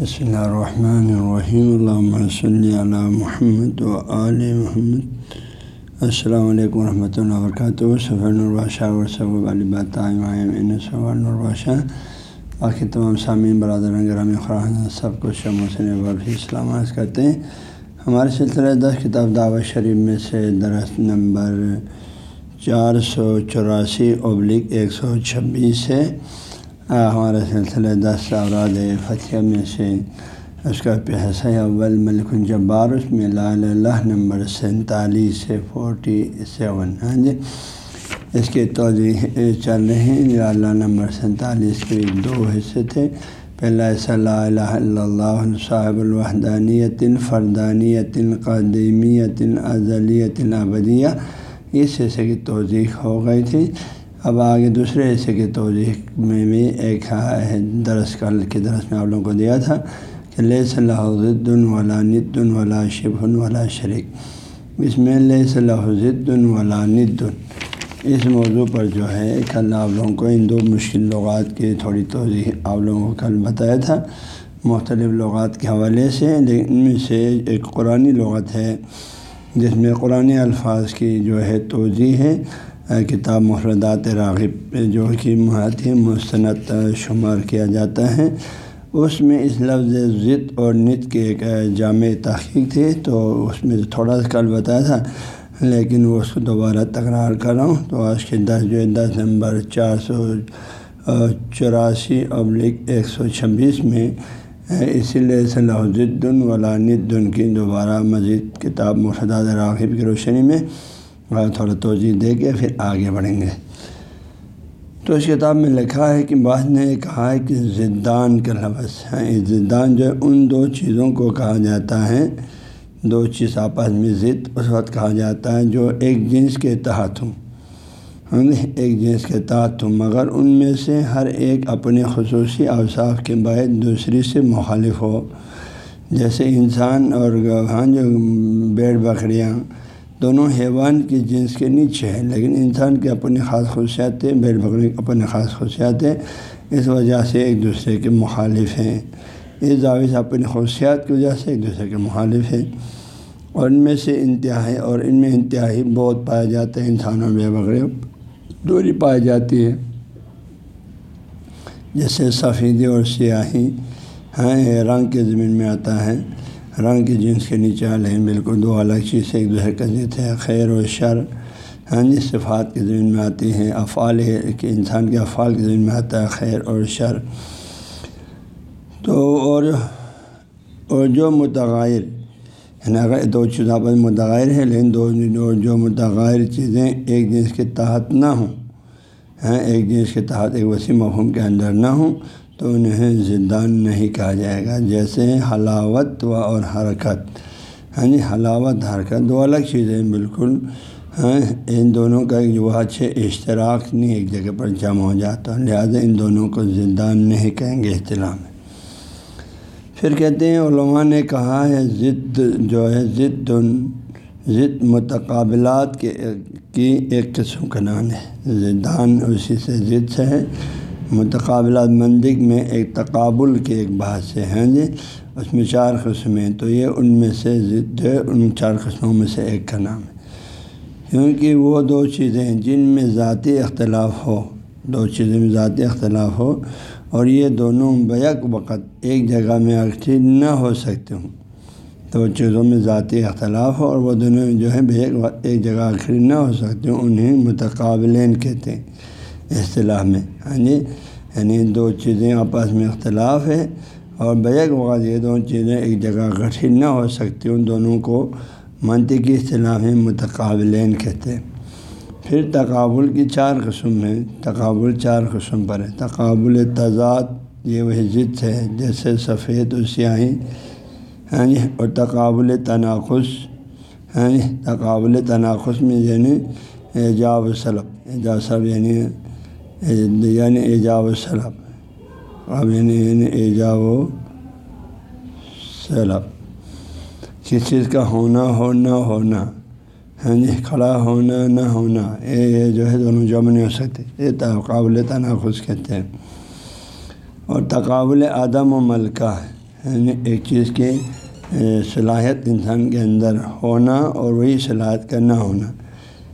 بسم اللہ الرحمن الرحیم اللہ صلی علی محمد و آل محمد السلام علیکم ورحمۃ اللہ وبرکاتہ صفح الباشہ ورثب الباشہ باقی تمام سامعین برادر گرامی خران سب کو شموسن وفی اسلامات کرتے ہیں ہمارے سلسلہ دس کتاب دعوت شریف میں سے درخت نمبر چار سو چوراسی ابلک ایک سو چھبیس ہے ہمارا سلسلہ دس اوراد فتح میں سے اس کا پیسہ اول ملک الجبار اس میں لا اللہ نمبر سینتالیس سے فورٹی سیون۔ ہاں جی اس کے توضیح چل رہے ہیں۔ جی، اللہ نمبر سینتالیس کے دو حصے تھے۔ پہلا ایسا لا الہ الا اللہ، صاحب الوحدانیت، فردانیت، قدیمیت، ازلیت، ابدیہ۔ اس حصے کی توضیح ہو گئی تھی۔ اب آگے دوسرے حصے کی توضیح میں بھی ایک ہاں درس کل کے درس میں آپ لوگوں کو دیا تھا کہ لے صلاح ولا ند ولا شب ولا شریک۔ اس میں لے صلاح ولا ند۔ اس موضوع پر جو ہے، کل آپ لوگوں کو ان دو مشکل لغات کی تھوڑی توضیح آپ لوگوں کو کل بتایا تھا۔ مختلف لغات کے حوالے سے، لیکن ان میں سے ایک قرآن لغت ہے، جس میں قرآن الفاظ کی جو ہے توضیع ہے۔ کتاب مفردات راغب جو کہ محاطی مستند شمار کیا جاتا ہے۔ اس میں اس لفظ ضد اور نت کے ایک جامع تحقیق تھی، تو اس میں تھوڑا سا کل بتایا تھا، لیکن وہ اس کو دوبارہ تکرار کر رہا ہوں۔ تو آج کے دس جو ہے، دس نمبر چار سو چوراسی ابلک ایک سو چھبیس میں اسی لیے صلاح الدن ولا ندن کی دوبارہ مزید کتاب مفردات راغب کی روشنی میں تھوڑا توجہ دے کے پھر آگے بڑھیں گے۔ تو اس کتاب میں لکھا ہے کہ بعض نے کہا ہے کہ زدان کا لفظ ہے۔ زدان جو ہے، ان دو چیزوں کو کہا جاتا ہے۔ دو چیز آپس میں ضد اس وقت کہا جاتا ہے جو ایک جنس کے تحت ہوں۔ ہاں جی، ایک جنس کے تحت ہوں، مگر ان میں سے ہر ایک اپنے خصوصی اوصاف کے باعث دوسری سے مخالف ہو۔ جیسے انسان اور ہاں جو بیڑ بکریاں دونوں حیوان کی جنس کے نیچے ہیں، لیکن انسان کے اپنی خاص خصوصیات ہیں بیل بکری کی اپنے خاص خصوصیات ہیں اس وجہ سے ایک دوسرے کے مخالف ہیں۔ اس دعوے سے اپنی خصوصیات کی وجہ سے ایک دوسرے کے مخالف ہیں۔ اور ان میں سے انتہائی اور ان میں انتہائی بہت پایا جاتا ہے انسانوں میں بکرے دوری پائی جاتی ہے۔ جیسے سفیدی اور سیاہی ہیں رنگ کے زمین میں آتا ہے۔ رنگ کی جنس کے نیچے ہیں، بالکل دو الگ چیز ایک دوسرے کا ضد ہے خیر و شر۔ ہاں جی صفات کے زمین میں آتی ہیں، افعال کہ انسان کے افعال کے زمین میں آتا ہے، خیر اور شر۔ تو اور اور جو متغیر یعنی دو چیزوں پر متغیر ہے لیکن دو جو متغیر چیزیں ایک جنس کے تحت نہ ہوں۔ ہیں ایک جنس کے تحت ایک وسیع مفہوم کے اندر نہ ہوں۔ تو انہیں زدان نہیں کہا جائے گا۔ جیسے حلاوت و اور حرکت۔ ہاں جی حلاوت، حرکت دو الگ چیزیں بالکل۔ ہاں ان دونوں کا ایک جو اچھے اشتراک نہیں، ایک جگہ پر جمع ہو جاتا۔ لہٰذا ان دونوں کو زدان نہیں کہیں گے اصطلاح میں۔ پھر کہتے ہیں، علماء نے کہا ہے، ضد جو ہے ضد ضد متقابلات کے، کی ایک قسم کا نام ہے۔ زدان اسی سے ضد سے ہے۔ متقابلات مندق میں ایک تقابل کے ایک بحث سے ہیں جی۔ اس میں چار قسمیں تو یہ ان میں سے ضد ہے، ان چار قسموں میں سے ایک کا نام ہے۔ کیونکہ وہ دو چیزیں جن میں ذاتی اختلاف ہو، دو چیزیں میں ذاتی اختلاف ہو، اور یہ دونوں بیک وقت ایک جگہ میں اکٹھی نہ ہو سکتے ہوں۔ دو چیزوں میں ذاتی اختلاف ہو، اور وہ دونوں جو ہے بیک وقت ایک جگہ اکٹھی نہ ہو سکتے ہوں، انہیں متقابلین کہتے ہیں۔ اصطلاح میں۔ ہاں جی یعنی دو چیزیں آپس میں اختلاف ہے اور بیک وقت یہ دونوں چیزیں ایک جگہ گٹھی نہ ہو سکتی، ان دونوں کو منطقی اصطلاح میں متقابلین کہتے ہیں۔ پھر تقابل کی چار قسم ہیں۔ تقابل چار قسم پر ہے۔ تقابل تضاد، یہ وہی ضد ہے، جیسے سفید و سیاہی۔ ہاں جی اور تقابل تناخص ہاں جی یعنی تقابل تناخص میں یعنی ایجاب سلب۔ ایجاب سلب یعنی یعنی ایجاب و سلب۔ اب یعنی یعنی ایجاب و سلب۔ کس چیز کا ہونا ہو، نہ ہونا۔ ہاں جی کھڑا ہونا، نہ ہونا۔ یہ جو ہے، دونوں جمع نہیں ہو سکتے۔ یہ تقابل تناخذ کہتے ہیں۔ اور تقابل عدم و ملکہ یعنی ایک چیز کی صلاحیت انسان کے اندر ہونا اور وہی صلاحیت کا نہ ہونا۔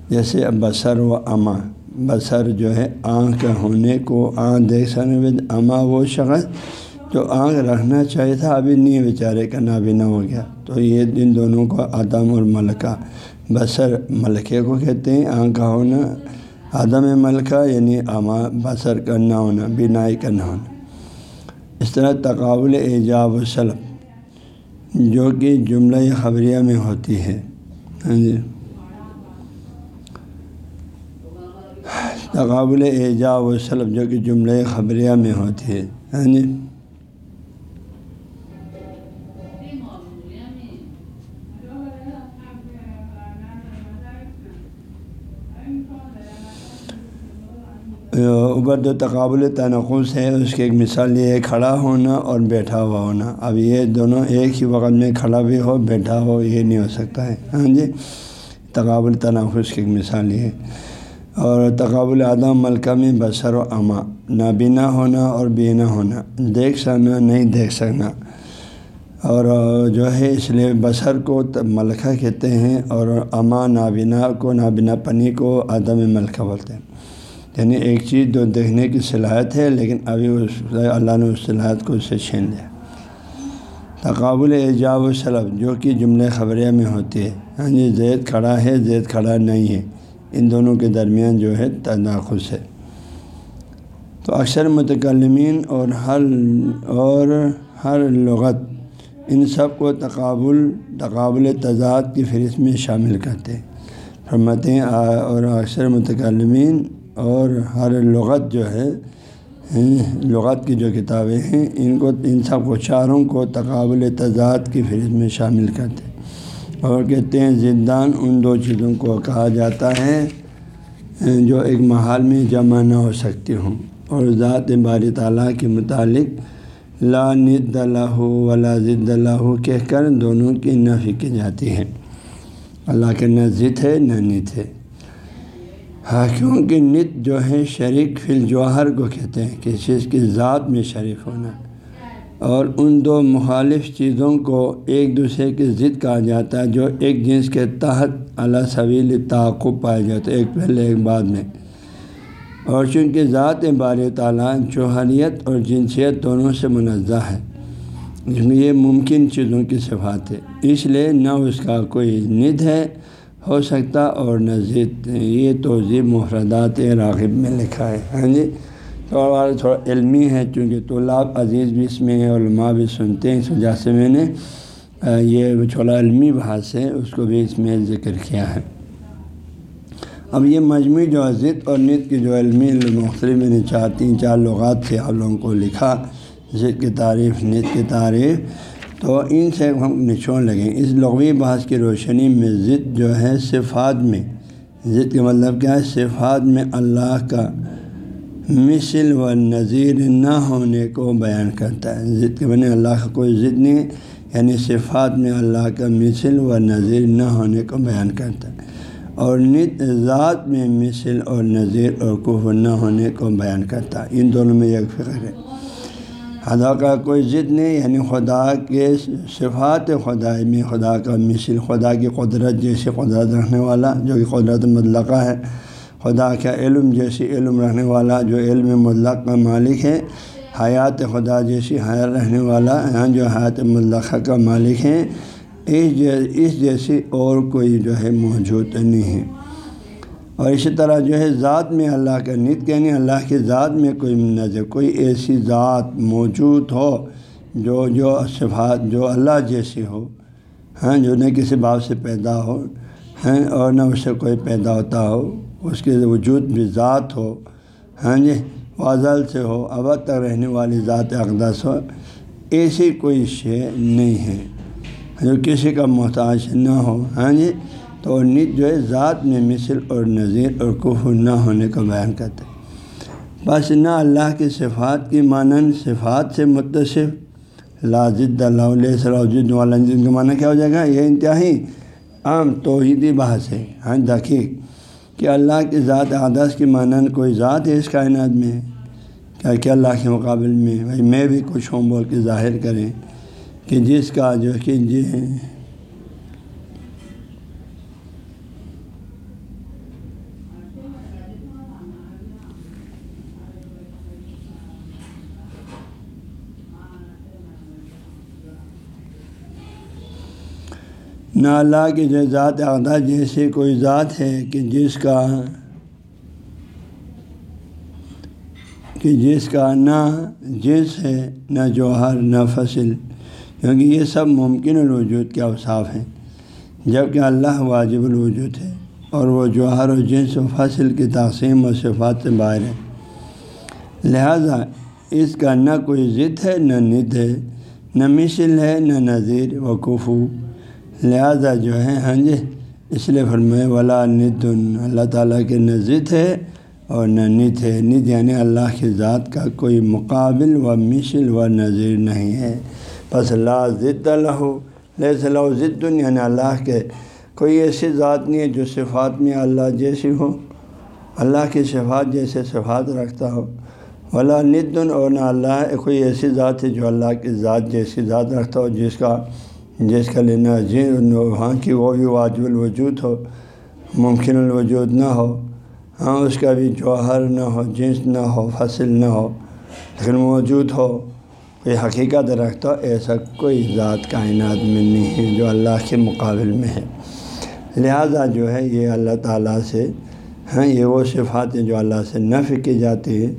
جیسے بصر و اما۔ بصر جو ہے آنکھ کا ہونے کو آنکھ دیکھ سکنے اما وہ شخص جو آنکھ رکھنا چاہیے تھا، ابھی نہیں بیچارے کا نابینا ہو گیا۔ تو یہ ان دونوں کو آدم اور ملکہ بصر ملکے کو کہتے ہیں، آنکھ کا ہونا، آدم ملکہ یعنی اما بصر کا نہ ہونا، بینائی کا نہ ہونا۔ اس طرح تقابل ایجاب و سلب جو کہ جملہ خبریہ میں ہوتی ہے۔ ہاں جی۔ تقابل ایجاب و سلب جو کہ جملہ خبریہ میں ہوتی ہے ہاں جی یعنی اوپر جو تقابل تنقص ہے اس کی ایک مثال یہ ہے، کھڑا ہونا اور بیٹھا ہوا ہونا۔ اب یہ دونوں ایک ہی وقت میں کھڑا بھی ہو، بیٹھا ہو، یہ نہیں ہو سکتا ہے۔ ہاں جی تقابل تناخص کی ایک مثال یہ ہے۔ اور تقابل آدم ملکہ میں بصر و اما، نابینا ہونا اور بینا ہونا، دیکھ سکنا، نہیں دیکھ سکنا۔ اور جو ہے اس لیے بصر کو ملکہ کہتے ہیں اور اما نابینا کو، نابینا پنی کو آدم ملکہ بولتے ہیں۔ یعنی ایک چیز جو دیکھنے کی صلاحیت ہے، لیکن ابھی اس اللہ نے اس صلاحیت کو اس سے چھین لیا۔ تقابل ایجاب و سلب، جو کہ جملے خبریہ میں ہوتی ہے ہاں جی زید کھڑا ہے، زید کھڑا نہیں ہے۔ ان دونوں کے درمیان جو ہے تناخص ہے۔ تو اکثر متکلمین اور ہر اور ہر لغت ان سب کو تقابل تقابل تضاد کی فہرست میں شامل کرتے ہیں۔ فرماتے ہیں اور اکثر متکلمین اور ہر لغت جو ہے، لغت کی جو کتابیں ہیں، ان کو، ان سب کو چاروں کو تقابل تضاد کی فہرست میں شامل کرتے ہیں۔ اور کہتے ہیں زندان ان دو چیزوں کو کہا جاتا ہے، جو ایک محال میں جمع نہ ہو سکتی ہوں۔ اور ذات بار تعالیٰ کے متعلق لا ند اللہ ولا ضد اللہ کہہ کر دونوں کی نفی کی جاتی ہے۔ اللہ کے نہ ضد ہے، نہ نت ہے۔ ہاں کیونکہ نت جو ہے، شریک فی الجوہر کو کہتے ہیں، کسی چیز کی ذات میں شریک ہونا۔ اور ان دو مخالف چیزوں کو ایک دوسرے کی ضد کہا جاتا ہے، جو ایک جنس کے تحت اللہ سویل تعاقب پائے جاتے ایک پہلے، ایک بعد میں۔ اور چونکہ ذات بار تعالیٰ جوہریت اور جنسیت دونوں سے منزہ ہے میں یہ ممکن چیزوں کی صفات ہے۔ اس لیے نہ اس کا کوئی ند ہے، ہو سکتا اور نزید یہ توضیع محردات راغب میں لکھا ہے۔ ہاں جی؟ تو تھوڑا علمی ہے چونکہ طلاب عزیز بھی اس میں علماء بھی سنتے ہیں، اس وجہ سے میں نے یہ چھوڑا علمی بحث ہے، اس کو بھی اس میں ذکر کیا ہے۔ اب یہ مجموعی جو ضد اور نت کی جو علمی مختلف میں نے چار، تین، چار لغات سے آپ لوگوں کو لکھا ضد کی تعریف نت کی تعریف، تو ان سے ہم نچوڑ لگیں۔ اس لغوی بحث کی روشنی میں ضد جو ہے صفات میں، ضد کا مطلب کیا ہے؟ صفات میں اللہ کا مثل و نظیر نہ ہونے کو بیان کرتا ہے۔ ضد کے بنے اللہ کا کوئی ضد نہیں یعنی صفات میں اللہ کا مثل و نظیر نہ ہونے کو بیان کرتا ہے۔ اور نت ذات میں مثل اور نظیر اور کوف نہ ہونے کو بیان کرتا ہے۔ ان دونوں میں ایک فکر ہے۔ خدا کا کوئی ضد نہیں یعنی خدا کے صفات خدا میں خدا کا مثل خدا کی قدرت جیسی قدرت رکھنے والا، جو کہ قدرت مطلقہ ہے۔ خدا کا علم جیسی علم رکھنے والا جو علم مطلق کا مالک ہے، حیات خدا جیسی حیات رہنے والا یہاں جو حیات مطلقہ کا مالک ہے، اس اس جیسی اور کوئی جو ہے موجود نہیں ہے۔ اور اسی طرح جو ہے ذات میں اللہ کا نت یعنی اللہ کی ذات میں کوئی نظر کوئی ایسی ذات موجود ہو جو جو صفات، جو اللہ جیسی ہو ہیں جو نہ کسی باپ سے پیدا ہو ہیں اور نہ اس سے کوئی پیدا ہوتا ہو۔ اس کے وجود بھی ذات ہو ہاں جی؟ وازل سے ہو، ابد تک رہنے والی ذات اقدس ہو، ایسی کوئی شے نہیں ہے۔ جو کسی کا محتاج نہ ہو ہاں جی؟ تو نت جو ہے، ذات میں مثل اور نظیر اور کف نہ ہونے کا بیان کرتے بس نہ اللہ کی صفات کی مانند صفات سے متصف لازد اللہ علیہ صلاحد والا کا معنی کیا ہو جائے گا؟ یہ انتہائی عام توحیدی بحث ہے ہاں دقیق۔ کہ اللہ کی ذات عادث کے مانند کوئی ذات ہے اس کائنات میں، کیا کہ اللہ کے مقابل میں۔ بھائی میں بھی کچھ ہوں بول کے ظاہر کریں کہ جس کا جو کہ جی نہ اللہ کی جو ذات اعلیٰ جیسے کوئی ذات ہے کہ جس کا کہ جس کا نہ جنس ہے نہ جوہر نہ فصل، کیونکہ یہ سب ممکن الوجود کے اوصاف ہیں جبکہ اللہ واجب الوجود ہے اور وہ جوہر و جنس و فصل کی تقسیم و صفات سے باہر ہے لہذا اس کا نہ کوئی ضد ہے، نہ ند ہے، نہ مثل ہے، نہ نظیر و کفو لہذا جو ہے ہاں جی اس لیے فرمائے ولا ند، اللہ تعالیٰ کے نہ ضد ہے اور نہ نت ہے۔ نت یعنی اللہ کی ذات کا کوئی مقابل و مثل و نظیر نہیں ہے۔ بس لا ضد اللہ لہ صلاح ضد یعنی اللہ کے کوئی ایسی ذات نہیں ہے جو صفات میں اللہ جیسی ہو۔ اللہ کی صفات جیسے صفات رکھتا ہو۔ ولا ندن اور نہ اللہ کوئی ایسی ذات ہے جو اللہ کی ذات جیسی ذات رکھتا ہو، جس کا جس کا لینا جن وہاں کی وہ بھی واجب الوجود ہو، ممکن الوجود نہ ہو۔ ہاں اس کا بھی جوہر نہ ہو، جنس نہ ہو، فصل نہ ہو، لیکن موجود ہو۔ کوئی حقیقت رکھتا ہو ایسا کوئی ذات کائنات میں نہیں ہے جو اللہ کے مقابل میں ہے۔ لہذا جو ہے، یہ اللہ تعالیٰ سے ہاں یہ وہ صفات ہیں جو اللہ سے نفع کی جاتی ہے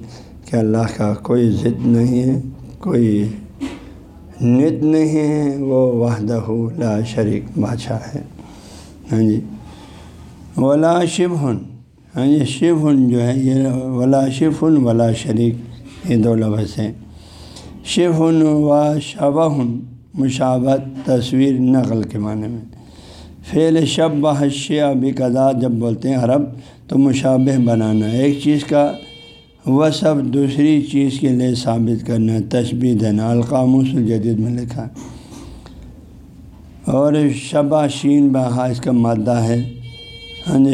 کہ اللہ کا کوئی ضد نہیں ہے، کوئی نت نہیں ہے، وہ وحدہ لا شریک بادشاہ ہے۔ ہاں جی۔ ولا شب ہن ہاں جی شب ہن جو ہے، یہ ولا شب ہن ولا شریک، یہ دو لفظ ہیں۔ شب ہن و شبہ ہن مشابت تصویر، نقل کے معنی میں۔ فعل شب بحش ابھی قدا جب بولتے ہیں عرب، تو مشابہ بنانا ایک چیز کا وہ سب دوسری چیز کے لیے ثابت کرنا تشبیح دینا القاموس الجدید میں لکھا۔ اور شبہ شین بہا اس کا مادہ ہے۔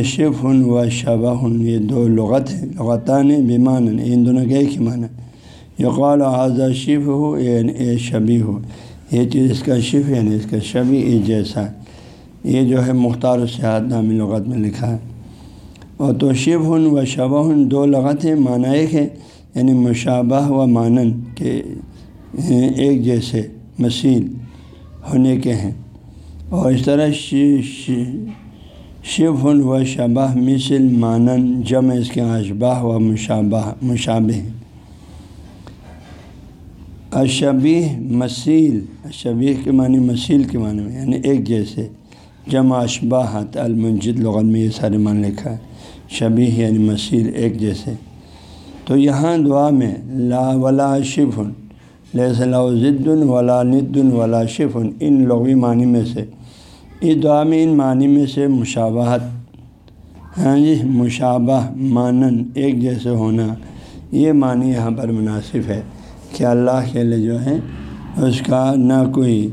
شف ہن و شبہ ہن یہ دو لغت ہیں۔ لغتان بیمان ان دونوں کے ایک ہی معنی یقال و حاضر شف ہو اے شبی ہو یہ چیز اس کا شف یعنی اس کا شبی جیسا۔ یہ جو ہے مختار و سیاحت نامی لغت میں لکھا ہے۔ اور تو شب ہن و شبہ ہن دو لغت ہیں معنی ایک ہے یعنی مشابہ و مانن کے ایک جیسے مسیل ہونے کے ہیں۔ اور اس طرح شب ہن و شبہ مثل مانن جمع اس کے اشباہ و مشابہ مشابہ اشبی مسیل اشبی کے معنی مسیل کے معنی میں یعنی ایک جیسے جمع اشباہت المنجد لغت میں یہ سارے مان لکھا ہے۔ شبی یعنی مسیل ایک جیسے۔ تو یہاں دعا میں لا ولا شفن لہ صلاح ضد ولا ندن ولا شفن ان لغوی معنی میں سے۔ اس دعا میں ان معنی میں سے مشابہت۔ ہاں جی مشابہ، مانن ایک جیسے ہونا، یہ معنی یہاں پر مناسب ہے کہ اللہ کے لیے جو ہے، اس کا نہ کوئی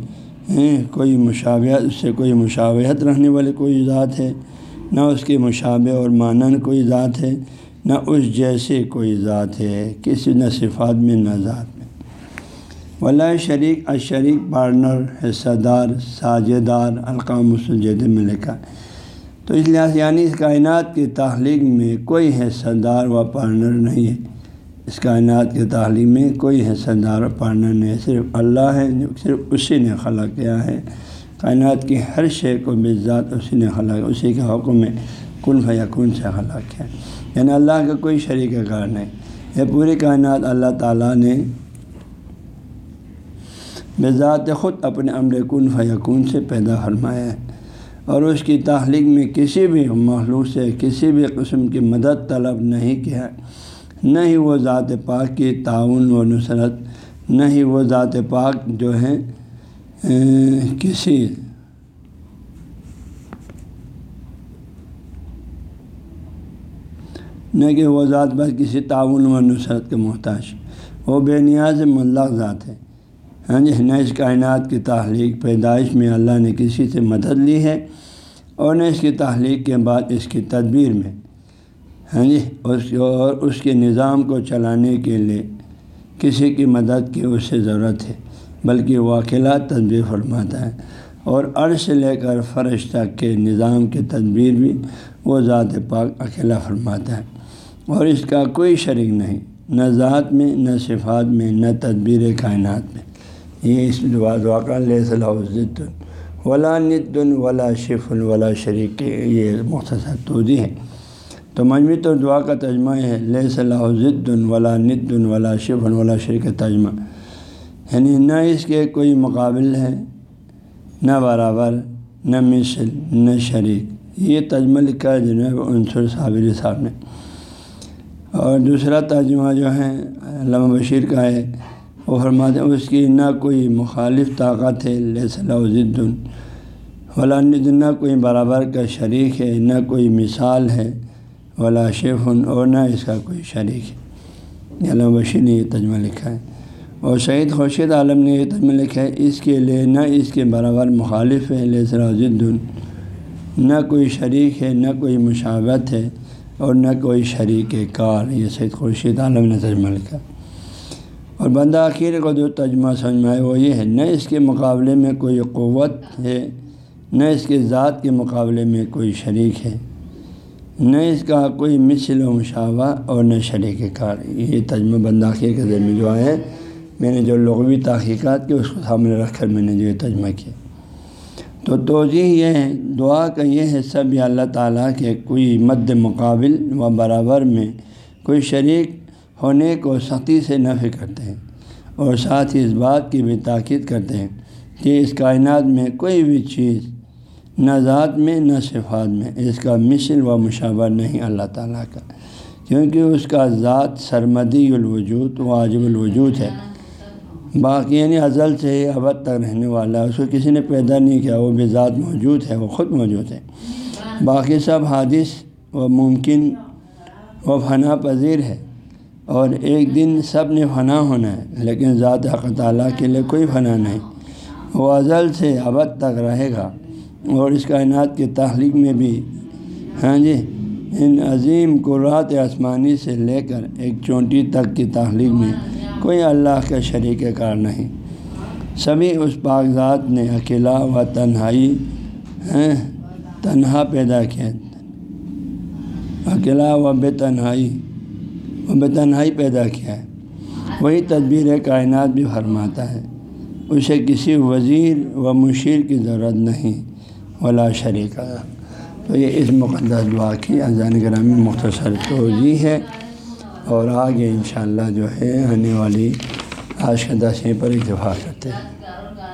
ہاں، کوئی مشابہت، اس سے کوئی مشابہت رہنے والی کوئی ذات ہے۔ نہ اس کے مشابہ اور مانن کوئی ذات ہے، نہ اس جیسے کوئی ذات ہے، کسی نہ صفات میں نہ ذات میں۔ ولا شریک اشریک پارٹنر حصہ دار ساجے دار القام الجد میں لکھا تو اس لحاظ یعنی اس کائنات کی تخلیق میں کوئی حصہ دار و پارٹنر نہیں ہے۔ اس کائنات کی تعلیم میں کوئی حصہ دار و پارٹنر نہیں ہے، صرف اللہ ہے، جو صرف اسی نے خلا کیا ہے۔ کائنات کی ہر شے کو بے ذات اسی نے خلا اسی کے حکم میں کن فیکن سے خلا کیا یعنی اللہ کا کوئی شریک کار نہیں۔ یہ پوری کائنات اللہ تعالیٰ نے بے ذات خود اپنے امر کن فیکن سے پیدا فرمایا ہے۔ اور اس کی تخلیق میں کسی بھی مخلوق سے کسی بھی قسم کی مدد طلب نہیں کیا۔ نہ ہی وہ ذات پاک کی تعاون و نصرت، نہ ہی وہ ذات پاک جو ہے کسی نہ کہ وہ ذات بس کسی تعاون و نصرت کے محتاج وہ بے نیاز مطلق ذات ہے ہاں جی نہ اس کائنات کی تخلیق پیدائش میں اللہ نے کسی سے مدد لی ہے اور نہ اس کی تخلیق کے بعد اس کی تدبیر میں ہاں جی اس اور اس کے نظام کو چلانے کے لیے کسی کی مدد کی اس سے ضرورت ہے بلکہ وہ اکیلا تدبیر فرماتا ہے اور عرش لے کر فرش تک کے نظام کے تدبیر بھی وہ ذات پاک اکیلا فرماتا ہے اور اس کا کوئی شریک نہیں، نہ ذات میں، نہ صفات میں، نہ تدبیر کائنات میں۔ یہ اس دعا دعا کا لہ صلاح ولا ندن ولا شف ولا شریک کے یہ مختصر تودی ہے۔ تو مجموعی طور دعا کا ترجمہ ہے لہ صلاح ضد ولا ند ولا شف ولا شریک کا ترجمہ۔ یعنی نہ اس کے کوئی مقابل ہے، نہ برابر، نہ مثل، نہ شریک۔ یہ ترجمہ لکھا ہے جناب عنصر صابر صاحب نے۔ اور دوسرا ترجمہ جو ہے، علامہ بشیر کا ہے، وہ فرماتے ہیں، اس کی نہ کوئی مخالف طاقت ہے لہ ضد۔ ولا ند، نہ کوئی برابر کا شریک ہے، نہ کوئی مثال ہے۔ ولا شیف اور نہ اس کا کوئی شریک ہے۔ علامہ بشیر نے یہ ترجمہ لکھا ہے۔ اور شہید خورشید عالم نے یہ تجمہ لکھا ہے، اس کے لیے نہ اس کے برابر مخالف ہے لسرا ضد نہ کوئی شریک ہے، نہ کوئی مشابت ہے، اور نہ کوئی شریک کار، یہ سید خورشید عالم نے تجمہ لکھا۔ اور بندہ آخر کو جو تجمہ سمجھ میں وہ یہ ہے، نہ اس کے مقابلے میں کوئی قوت ہے، نہ اس کے ذات کے مقابلے میں کوئی شریک ہے، نہ اس کا کوئی مثل و مشابہ، اور نہ شریک کار۔ یہ تجمہ بندہ آخر کے ذریعے جو ہے میں نے جو لغوی تحقیقات کی اس کو سامنے رکھ کر میں نے جو یہ ترجمہ کیا۔ تو توجہ یہ ہے، دعا کا یہ حصہ بھی اللہ تعالیٰ کے کوئی مد مقابل و برابر میں کوئی شریک ہونے کو سختی سے نفی کرتے ہیں اور ساتھ ہی اس بات کی بھی تاکید کرتے ہیں کہ اس کائنات میں کوئی بھی چیز نہ ذات میں نہ صفات میں، اس کا مثل و مشابہ نہیں اللہ تعالیٰ کا۔ کیونکہ اس کا ذات سرمدی الوجود، واجب الوجود ہے۔ باقی یعنی ازل سے ہی ابد تک رہنے والا ہے، اس کو کسی نے پیدا نہیں کیا، وہ بھی ذات موجود ہے، وہ خود موجود ہے۔ باقی سب حادث و ممکن و فنا پذیر ہے۔ اور ایک دن سب نے فنا ہونا ہے، لیکن ذات حق تعالیٰ کے لیے کوئی فنا نہیں۔ وہ ازل سے ابد تک رہے گا۔ اور اس کائنات کی تخلیق میں بھی ہاں جی ان عظیم قرات آسمانی سے لے کر ایک چونٹی تک کی تخلیق میں کوئی اللہ کا شریک کار نہیں۔ سبھی اس ذات نے اکیلا و تنہائی تنہا پیدا کیا۔ اکیلا و بے تنہائی، و بے تنہائی پیدا کیا۔ ہے وہی تدبیر کائنات بھی فرماتا ہے۔ اسے کسی وزیر و مشیر کی ضرورت نہیں، ولا شریک۔ تو یہ اس مقدس دعا کی اذان گرامی مختصر توضیع ہے۔ اور آگے انشاءاللہ جو ہے آنے والی آج کا دس پر اتفاق کرتے ہیں۔